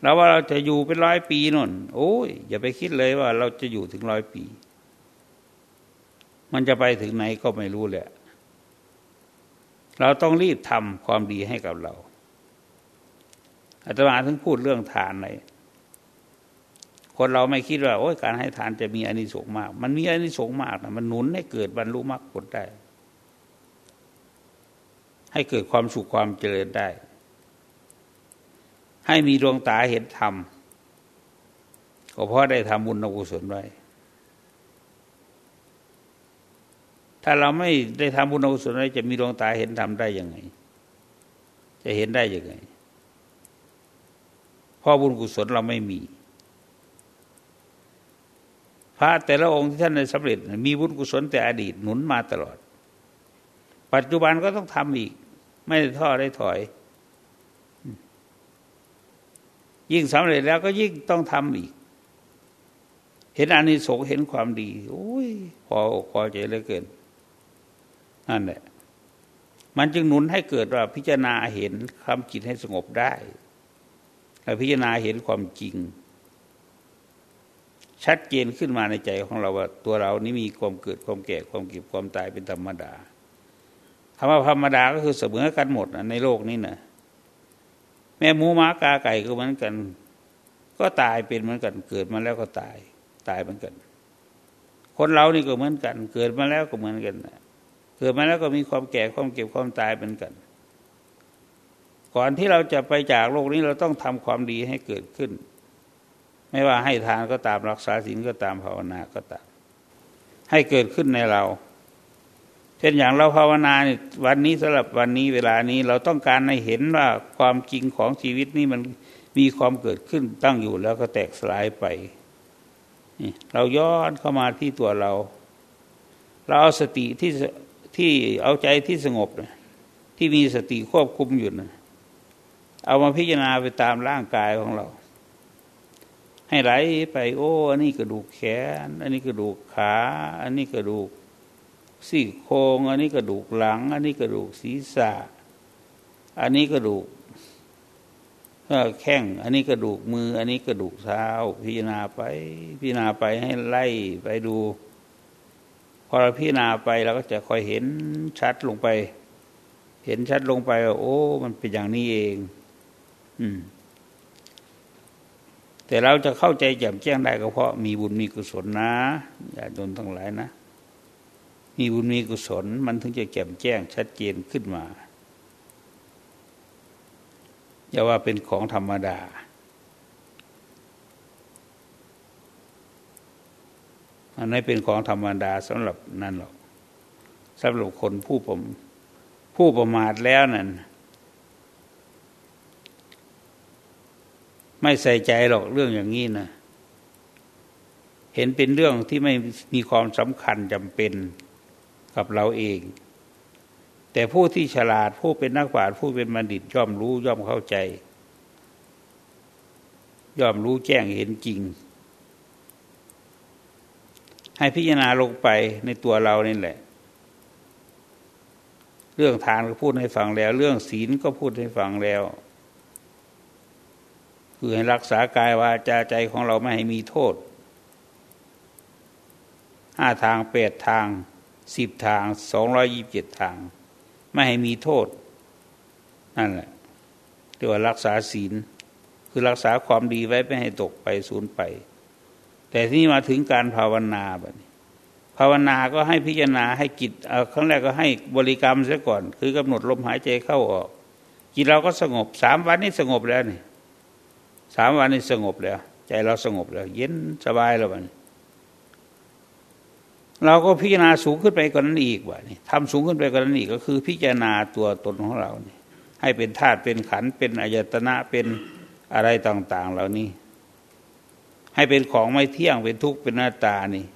S1: เราว่าเราจะอยู่เป็นร้อยปีนนโอ้ยอย่าไปคิดเลยว่า เราจะอยู่ถึงร้อยปี มันจะไปถึงไหนก็ไม่รู้แหละ เราต้องรีบทำความดีให้กับเราอาตมาถึงพูดเรื่องทานเลยคนเราไม่คิดว่าโอ้ยการให้ทานจะมีอานิสงส์มาก มันมีอานิสงส์มากนะมันหนุนให้เกิดบรรลุมรรคผลได้ ให้เกิดความสุขความเจริญได้ ให้มีดวงตาเห็นธรรมก็เพราะได้ทำบุญอกุศลไว้ ถ้าเราไม่ได้ทำบุญอกุศลอะไรจะมีดวงตาเห็นธรรมได้ยังไง จะเห็นได้ยังไงเพราะบุญกุศลเราไม่มี พระแต่ละองค์ที่ท่านได้สำเร็จ มีบุญกุศลแต่อดีตหนุนมาตลอด ปัจจุบันก็ต้องทำอีก ไม่ได้ท้อได้ถอย ยิ่งสำเร็จแล้วก็ยิ่งต้องทำอีก เห็นอานิสงส์เห็นความดีโอ้ยพอพอใจเหลือเกินนั่นแหละ มันจึงหนุนให้เกิดว่าพิจารณาเห็นคำจิตให้สงบได้และพิจารณาเห็นความจริง ชัดเจนขึ้นมาในใจของเราว่า ตัวเรานี้มีความเกิดความแก่ความเก็บความตายเป็นธรรมดา คำว่าธรรมดาก็คือเสมอกันหมดในโลกนี้นะแม่หมูม้ากาไก่ก็เหมือนกัน ก็ตายเป็นเหมือนกันเกิดมาแล้วก็ตาย ตายเหมือนกัน คนเรานี่ก็เหมือนกัน เกิดมาแล้วก็เหมือนกันเกิดมาแล้วก็มีความแก่ความเก็บความตายเป็นกัน ก่อนที่เราจะไปจากโลกนี้เราต้องทำความดีให้เกิดขึ้น ไม่ว่าให้ทานก็ตามรักษาศีลก็ตามภาวนาก็ตาม ให้เกิดขึ้นในเรา เช่นอย่างเราภาวนาวันนี้สำหรับวันนี้เวลานี้เราต้องการให้เห็นว่าความจริงของชีวิตนี้มันมีความเกิดขึ้นตั้งอยู่แล้วก็แตกสลายไปเราย้อนเข้ามาที่ตัวเรา เราเอาสติที่ที่เอาใจที่สงบนะที่มีสติควบคุมอยู่นะเอามาพิจารณาไปตามร่างกายของเรา ให้ไหลไป โอ้ อันนี้กระดูกแขน อันนี้กระดูกขา อันนี้กระดูก ซี่โครงอันนี้กระดูกหลัง อันนี้กระดูกศีรษะ อันนี้กระดูกแข้ง อันนี้กระดูกมือ อันนี้กระดูกเท้า พิจารณาไป พิจารณาไปให้ไล่ไปดู พอเราพิจารณาไปเราก็จะคอยเห็นชัดลงไป เห็นชัดลงไปว่าโอ้ มันเป็นอย่างนี้เอง อืม แต่เราจะเข้าใจแจ่มแจ้งได้ก็เพราะมีบุญมีกุศลนะอย่าโดนทั้งหลายนะ มีบุญมีกุศล มันถึงจะแจ่มแจ้งชัดเจนขึ้นมาอย่าว่าเป็นของธรรมดามันไม่เป็นของธรรมดาสำหรับนั่นหรอกสำหรับคนผู้ผมผู้ประมาทแล้วนั่นไม่ใส่ใจหรอกเรื่องอย่างนี้นะเห็นเป็นเรื่องที่ไม่มีความสำคัญจำเป็น กับเราเอง แต่ผู้ที่ฉลาดผู้เป็นนักปราชญ์ผู้เป็นบัณฑิตย่อมรู้ย่อมเข้าใจ ย่อมรู้แจ้งเห็นจริง ให้พิจารณาลงไปในตัวเรานี่แหละ เรื่องทานก็พูดให้ฟังแล้ว เรื่องศีลก็พูดให้ฟังแล้วคือให้รักษากายวาจาใจของเราไม่ให้มีโทษห้าทางแปดทาง สิบทางสองร้อยยิบเจ็ดทาง ไม่ให้มีโทษ นั่นแหละเรียกว่ารักษาศีล คือรักษาความดีไว้ไม่ให้ตกไปสูญไป แต่ที่มาถึงการภาวนาแบบนี้ ภาวนาก็ให้พิจารณาให้จิตเอาครั้งแรกก็ให้บริกรรมเสียก่อน คือกำหนดลมหายใจเข้าออก จิตเราก็สงบสามวันนี้สงบแล้วนี่สามวันนี้สงบแล้ว ใจเราสงบแล้ว เย็นสบายแล้วบัน เราก็พิจารณาสูงขึ้นไปกว่านั้นอีกว่านี่ทำสูงขึ้นไปกว่านั้นอีกก็คือ พิจารณาตัวตนของเรานี่ให้เป็นธาตุเป็นขันเป็นอายตนะเป็นอะไรต่าง ๆ เหล่านี้ ให้เป็นของไม่เที่ยงเป็นทุกข์เป็นหน้าตานี่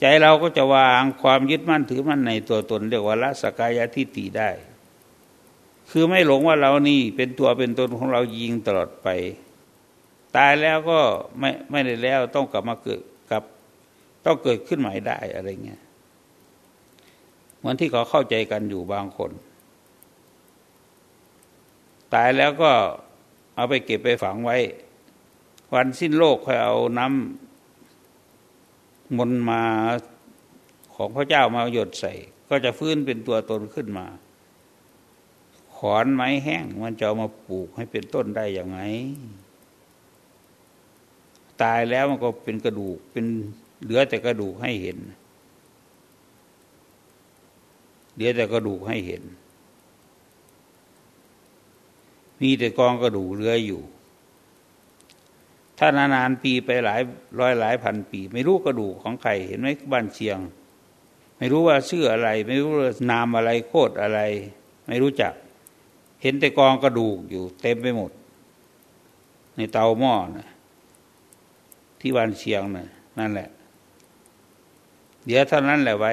S1: ใจเราก็จะวางความยึดมั่นถือมั่นในตัวตนเรียกว่าละสกายะทิฏฐิได้ คือไม่หลงว่าเรานี่เป็นตัวเป็นตนของเรายิงตลอดไป ตายแล้วก็ไม่ไม่ได้แล้วต้องกลับมาเกิดกับ ต้องเกิดขึ้นใหม่ได้อะไรเงี้ยเหมือนที่เขาเข้าใจกันอยู่บางคน ตายแล้วก็เอาไปเก็บไปฝังไว้ วันสิ้นโลกค่อยเอาน้ำมนมาของพระเจ้ามาหยดใส่ ก็จะฟื้นเป็นตัวตนขึ้นมา ขอนไม้แห้งมันจะามาปลูกให้เป็นต้นได้อย่างไงตายแล้วมันก็เป็นกระดูกเป็น เหลือแต่กระดูกให้เห็น เหลือแต่กระดูกให้เห็น มีแต่กองกระดูกเหลืออยู่ ถ้านานๆปีไปหลายร้อยหลายพันปี ไม่รู้กระดูกของใครเห็นไหมบ้านเชียง ไม่รู้ว่าชื่ออะไร ไม่รู้ว่านามอะไรโคตรอะไร ไม่รู้จัก เห็นแต่กองกระดูกอยู่ เต็มไปหมด ในเตาหม้อนะที่บ้านเชียงนะนั่นแหละ เดี๋ยวเท่านั้นแหละไว้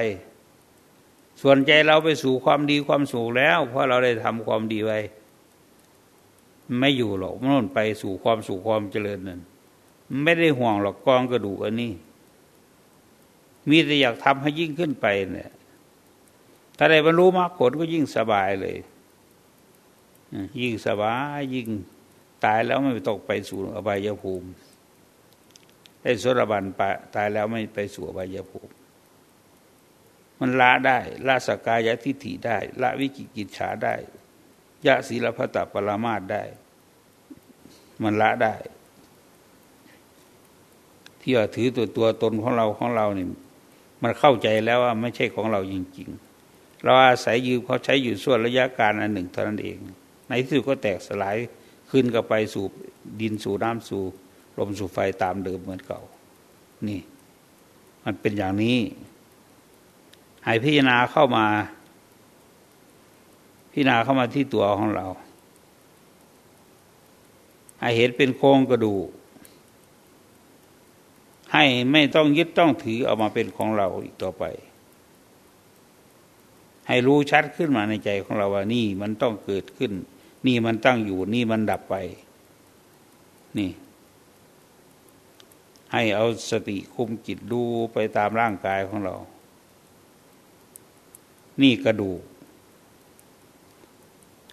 S1: ส่วนใจเราไปสู่ความดีความสุขแล้ว เพราะเราได้ทำความดีไว้ ไม่อยู่หรอกมันไปสู่ความสุขความเจริญนั่นไม่ได้ห่วงหรอกกองกระดูกอันนี้ มีแต่อยากทำให้ยิ่งขึ้นไปเนี่ยถ้าได้บรรลุมรรคผลก็ยิ่งสบายเลยยิ่งสบายยิ่งตายแล้วไม่ตกไปสู่อบายภูมิได้สรบันตายแล้วไม่ไปสู่อบายภูมิ มันละได้ ละสกายทิฏฐิได้ ละวิกิกิจฉาได้ ยะศีลพัตปรามาตได้ มันละได้ ที่ว่าถือตัวตัวตนของเราของเราเนี่ยมันเข้าใจแล้วว่าไม่ใช่ของเราจริง ๆ เราอาศัยยืมเขาใช้อยู่ส่วนระยะการอันหนึ่งเท่านั้นเอง ในที่สุดก็แตกสลายขึ้นกับไปสู่ดินสู่น้ำสู่ลมสู่ไฟตามเดิมเหมือนเก่า นี่ มันเป็นอย่างนี้ ให้พิจารณาเข้ามา พิจารณาเข้ามาที่ตัวของเรา ให้เห็นเป็นโครงกระดูกให้ไม่ต้องยึดต้องถือเอามาเป็นของเราอีกต่อไป ให้รู้ชัดขึ้นมาในใจของเราว่านี่มันต้องเกิดขึ้น นี่มันตั้งอยู่นี่มันดับไป นี่ ให้เอาสติคุมจิตดูไปตามร่างกายของเรา นี่กระดูก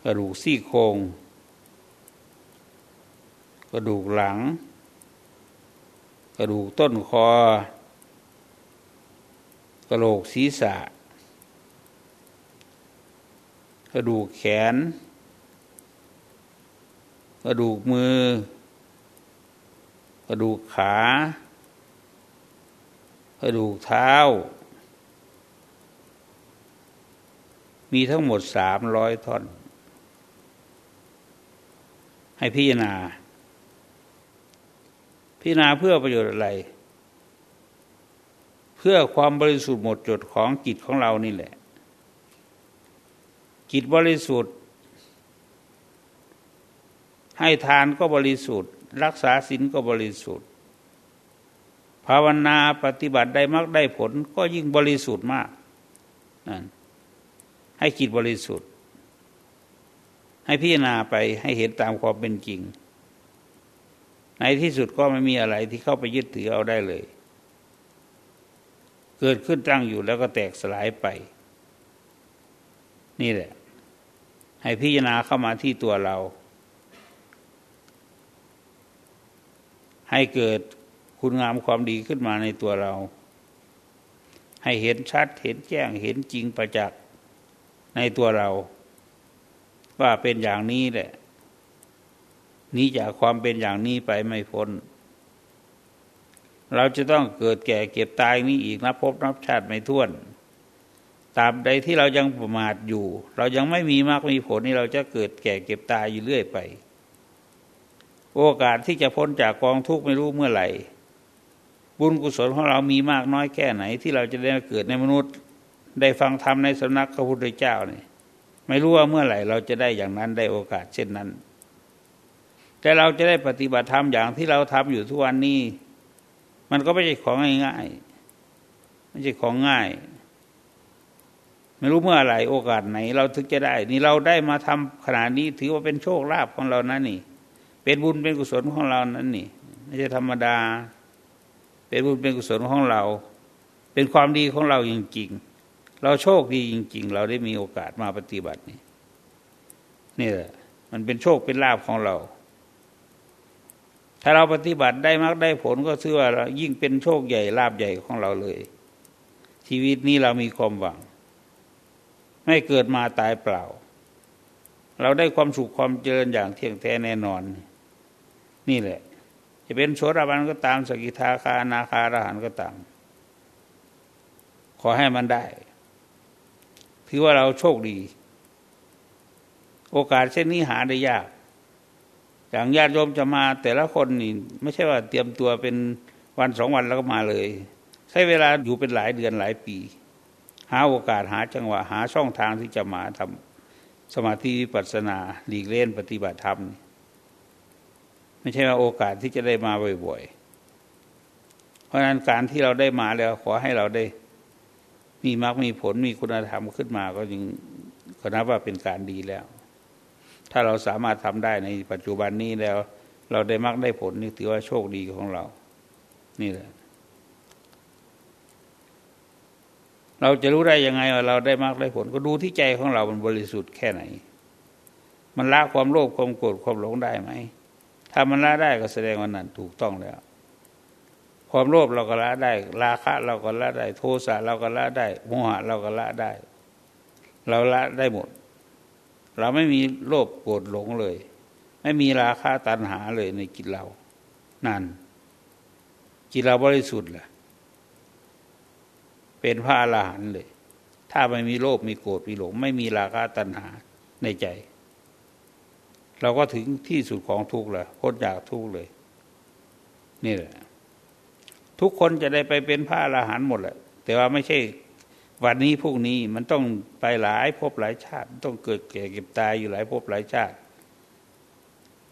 S1: กระดูกซี่โครงกระดูกหลัง กระดูกต้นคอ กระโหลกศีรษะ กระดูกแขน กระดูกมือ กระดูกขา กระดูกเท้า มีทั้งหมดสามร้อยท่อน ให้พิจารณา พิจารณาเพื่อประโยชน์อะไร เพื่อความบริสุทธิ์หมดจดของจิตของเรานี่แหละ จิตบริสุทธิ์ ให้ทานก็บริสุทธิ์ รักษาศีลก็บริสุทธิ์ ภาวนาปฏิบัติได้มากได้ผลก็ยิ่งบริสุทธิ์มากนั่น ให้จิตบริสุทธิ์ ให้พิจารณาไปให้เห็นตามความเป็นจริง ในที่สุดก็ไม่มีอะไรที่เข้าไปยึดถือเอาได้เลย เกิดขึ้นตั้งอยู่แล้วก็แตกสลายไป นี่แหละ ให้พิจารณาเข้ามาที่ตัวเรา ให้เกิดคุณงามความดีขึ้นมาในตัวเรา ให้เห็นชัดเห็นแจ้งเห็นจริงประจักษ์ ในตัวเรา ว่าเป็นอย่างนี้แหละนี้จากความเป็นอย่างนี้ไปไม่พ้น เราจะต้องเกิดแก่เก็บตายนี้อีกนับพบนับชาติไม่ท้วนตราบใดที่เรายังประมาทอยู่ เรายังไม่มีมากมีผลนี่เราจะเกิดแก่เก็บตายอยู่เรื่อยไป โอกาสที่จะพ้นจากกองทุกข์ไม่รู้เมื่อไหร่ บุญกุศลของเรามีมากน้อยแค่ไหน ที่เราจะได้เกิดในมนุษย์ ได้ฟังธรรมในสำนักพระพุทธเจ้าเนี่ยไม่รู้ว่าเมื่อไหร่เราจะได้อย่างนั้นได้โอกาสเช่นนั้น แต่เราจะได้ปฏิบัติธรรมอย่างที่เราทำอยู่ทุกวันนี้ มันก็ไม่ใช่ของง่ายๆไม่ใช่ของง่าย ไม่รู้เมื่อไหร่โอกาสไหน เราถึงจะได้ นี่เราได้มาทำขนาดนี้ถือว่าเป็นโชคลาภของเรานั่นนี่ เป็นบุญเป็นกุศลของเรานั่นนี่ไม่ใช่ธรรมดา เป็นบุญเป็นกุศลของเรา เป็นความดีของเราจริงๆ เราโชคดีจริง ๆ เราได้มีโอกาสมาปฏิบัตินี่นี่แหละมันเป็นโชคเป็นลาภของเรา ถ้าเราปฏิบัติได้มากได้ผลก็ชื่อว่ายิ่งเป็นโชคใหญ่ลาบใหญ่ของเราเลย ชีวิตนี้เรามีความหวัง ไม่เกิดมาตายเปล่า เราได้ความสุขความเจริญอย่างเที่ยงแท้แน่นอน นี่แหละ จะเป็นโสดาบันก็ตามสกิทาคานาคาราหันก็ตาม ขอให้มันได้ ถือว่าเราโชคดี โอกาสเช่นนี้หาได้ยาก อย่างญาติโยมจะมาแต่ละคนนี่ ไม่ใช่ว่าเตรียมตัวเป็นวันสองวันแล้วก็มาเลย ใช้เวลาอยู่เป็นหลายเดือนหลายปี หาโอกาสหาจังหวะ หาช่องทางที่จะมาทำสมาธิปัสนาหลีกเล่นปฏิบัติธรรม ไม่ใช่ว่าโอกาสที่จะได้มาบ่อยๆเพราะฉะนั้นการที่เราได้มาแล้วขอให้เราได้ มีมรรคมีผลมีคุณธรรมขึ้นมาก็ยังก็นับว่าเป็นการดีแล้ว ถ้าเราสามารถทำได้ในปัจจุบันนี้แล้ว เราได้มากได้ผลนี่ถือว่าโชคดีของเรา นี่แหละ เราจะรู้ได้ยังไงว่าเราได้มากได้ผล ก็ดูที่ใจของเรามันบริสุทธิ์แค่ไหน มันละความโลภความโกรธความหลงได้ไหมถ้ามันละได้ก็แสดงว่านั่นถูกต้องแล้ว ความโลภเราก็ละได้ ราคะเราก็ละได้ โทสะเราก็ละได้โมหะเราก็ละได้ เราละได้หมด เราไม่มีโลภโกรธหลงเลย ไม่มีราคาตัณหาเลยในจิตเรา นั่นจิตเราบริสุทธิ์แหละเป็นพระอรหันต์เลย ถ้าไม่มีโลภมีโกรธมีหลง ไม่มีราคะตัณหาในใจ เราก็ถึงที่สุดของทุกข์ล้วพ้นจากทุกข์เลย นี่แหละ ทุกคนจะได้ไปเป็นพระอรหันต์หมดแหละแต่ว่าไม่ใช่วันนี้พรุ่งนี้มันต้องไปหลายภพหลายชาติ ต้องเกิดแก่เก็บตายอยู่หลายภพหลายชาติ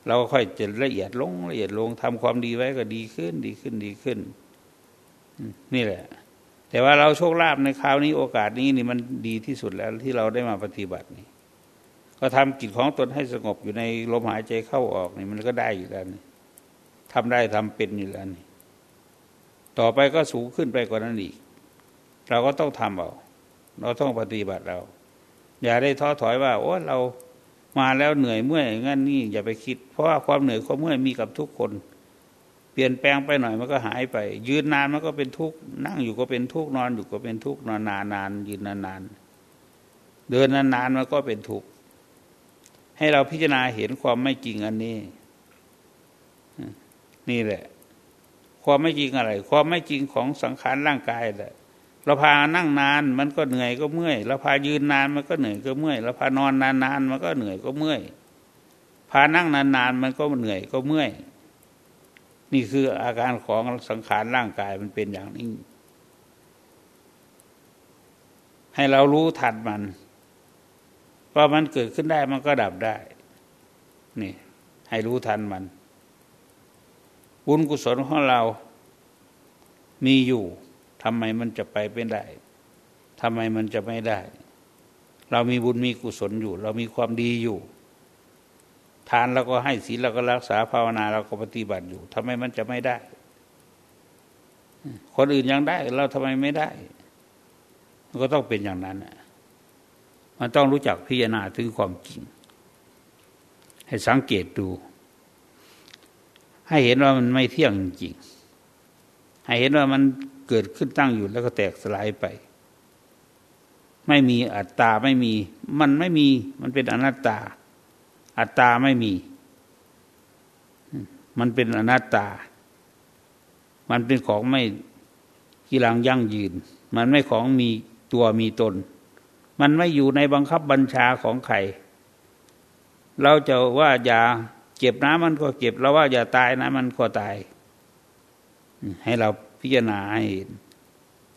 S1: เราก็ค่อยจะละเอียดลงละเอียดลงทำความดีไว้ก็ดีขึ้นดีขึ้นดีขึ้น นี่แหละ แต่ว่าเราโชคลาภในคราวนี้โอกาสนี้นี่มันดีที่สุดแล้วที่เราได้มาปฏิบัตินี่ก็ทำกิจของตนให้สงบอยู่ในลมหายใจเข้าออกนี่มันก็ได้อยู่แล้วนี่ทำได้ทำเป็นอยู่แล้วนี่ ต่อไปก็สูงขึ้นไปกว่านั้นอีก เราก็ต้องทำเอาเราต้องปฏิบัติเรา อย่าได้ท้อถอยว่าโอ้เรามาแล้วเหนื่อยเมื่อยงั้นนี่อย่าไปคิด เพราะว่าความเหนื่อยความเมื่อยมีกับทุกคน เปลี่ยนแปลงไปหน่อยมันก็หายไป ยืนนานมันก็เป็นทุกข์นั่งอยู่ก็เป็นทุกข์นอนอยู่ก็เป็นทุกข์นอนนานนานยืนนานนานเดินนานนานมันก็เป็นทุกข์ให้เราพิจารณาเห็นความไม่จริงอันนี้ นี่แหละ ความไม่จริงอะไร ความไม่จริงของสังขารร่างกายแหละเราพานั่งนานมันก็เหนื่อยก็เมื่อยเราพายืนนานมันก็เหนื่อยก็เมื่อยเราพานอนนานนานมันก็เหนื่อยก็เมื่อยพานั่งนานนานมันก็เหนื่อยก็เมื่อย นี่คืออาการของสังขารร่างกายมันเป็นอย่างนี้ ให้เรารู้ทันมันว่ามันเกิดขึ้นได้มันก็ดับได้ นี่ ให้รู้ทันมัน บุญกุศลของเรามีอยู่ทำไมมันจะไปไม่ได้ทำไมมันจะไม่ได้ เรามีบุญมีกุศลอยู่ เรามีความดีอยู่ ทานเราก็ให้ศีลเราก็รักษาภาวนาเราก็ปฏิบัติอยู่ทำไมมันจะไม่ได้ คนอื่นยังได้ เราทำไมไม่ได้ มันก็ต้องเป็นอย่างนั้นมันต้องรู้จักพิจารณาถึงความจริง ให้สังเกตดู ให้เห็นว่ามันไม่เที่ยงจริงให้เห็นว่ามันเกิดขึ้นตั้งอยู่แล้วก็แตกสลายไป ไม่มีอัตตาไม่มี มันไม่มีมันเป็นอนัตตา อัตตาไม่มี มันเป็นอนัตตา มันเป็นของไม่กีรังยั่งยืน มันไม่ของมีตัวมีตน มันไม่อยู่ในบังคับบัญชาของใคร เราจะว่าอย่า เก็บน้ำมันก็เก็บเราว่าอย่าตายนะมันก็ตาย ให้เราพิจารณาให้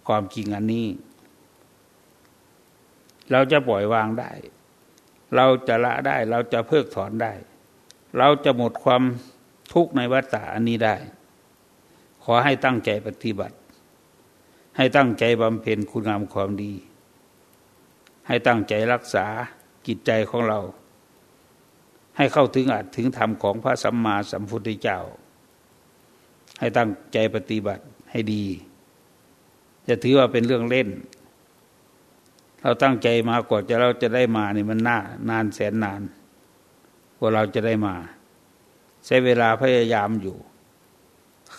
S1: ความจริงอันนี้ เราจะปล่อยวางได้ เราจะละได้ เราจะเพิกถอนได้ เราจะหมดความทุกข์ในวัฏฏะอันนี้ได้ ขอให้ตั้งใจปฏิบัติ ให้ตั้งใจบำเพ็ญคุณงามความดี ให้ตั้งใจรักษาจิตใจของเรา ให้เข้าถึงอัตถึงธรรมของพระสัมมาสัมพุทธเจ้า ให้ตั้งใจปฏิบัติให้ดี จะถือว่าเป็นเรื่องเล่น เราตั้งใจมากว่าจะเราจะได้มานี่มันน่านานแสนนานกว่าเราจะได้มา ใช้เวลาพยายามอยู่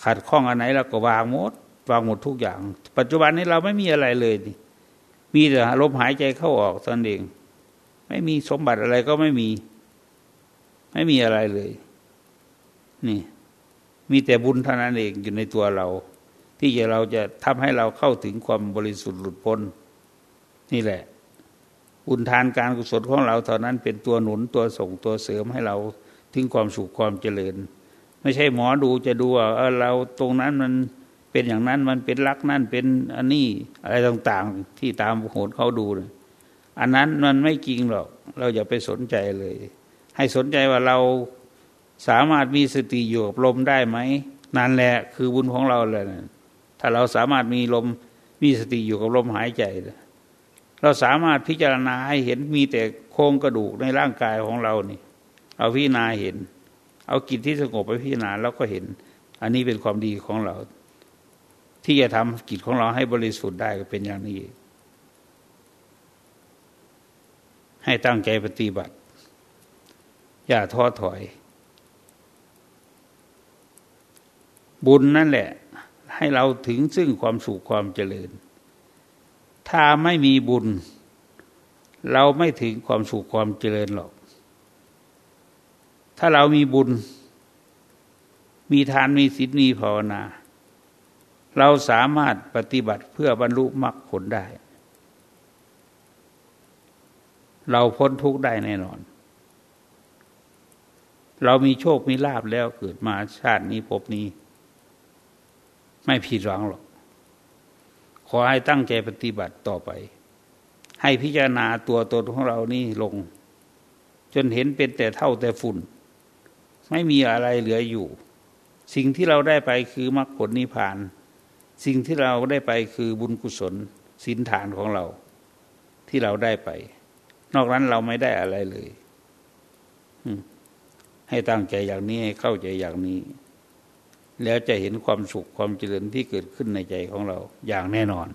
S1: ขัดข้องอันไหนเราก็วางหมดวางหมดทุกอย่าง ปัจจุบันนี้เราไม่มีอะไรเลยมีแต่ลมหายใจเข้าออกตนเอง ไม่มีสมบัติอะไรก็ไม่มี ไม่มีอะไรเลย นี่ มีแต่บุญเท่านั้นเองอยู่ในตัวเรา ที่จะเราจะทำให้เราเข้าถึงความบริสุทธิ์หลุดพ้น นี่แหละ บุญทานการกุศลของเราเท่านั้นเป็นตัวหนุนตัวส่งตัวเสริมให้เราถึงความสุขความเจริญ ไม่ใช่หมอดูจะดูว่าเราตรงนั้นมันเป็นอย่างนั้นมันเป็นลักนั่นเป็นอันนี้อะไรต่างๆ ที่ตามโหนเขาดูนอันนั้นมันไม่จริงหรอก เราอย่าไปสนใจเลย ให้สนใจว่าเราสามารถมีสติอยู่กับลมได้ไหมนั่นแหละคือบุญของเราเลยนะถ้าเราสามารถมีลมมีสติอยู่กับลมหายใจ เราสามารถพิจารณาให้เห็นมีแต่โครงกระดูกในร่างกายของเรานี่ เอาพิจารณาเห็น เอากิจที่สงบไปพิจารณาแล้วก็เห็น อันนี้เป็นความดีของเรา ที่จะทำกิจของเราให้บริสุทธิ์ได้ก็เป็นอย่างนี้ ให้ตั้งใจปฏิบัติ อย่าท้อถอย บุญนั่นแหละ ให้เราถึงซึ่งความสุขความเจริญ ถ้าไม่มีบุญ เราไม่ถึงความสุขความเจริญหรอก ถ้าเรามีบุญ มีทานมีศีลมีภาวนา เราสามารถปฏิบัติเพื่อบรรลุมรรคผลได้ เราพ้นทุกข์ได้แน่นอน เรามีโชคมีลาบแล้วเกิดมาชาตินี้พบนี้ ไม่ผิดหวังหรอก ขอให้ตั้งใจปฏิบัติต่อไป ให้พิจารณาตัวตนของเรานี่ลง จนเห็นเป็นแต่เท่าแต่ฝุ่น ไม่มีอะไรเหลืออยู่ สิ่งที่เราได้ไปคือมรรคผลนิพพาน สิ่งที่เราได้ไปคือบุญกุศลสินฐานของเรา ที่เราได้ไป นอกนั้นเราไม่ได้อะไรเลย ให้ตั้งใจอย่างนี้ให้เข้าใจอย่างนี้ แล้วจะเห็นความสุขความเจริญที่เกิดขึ้นในใจของเราอย่างแน่นอน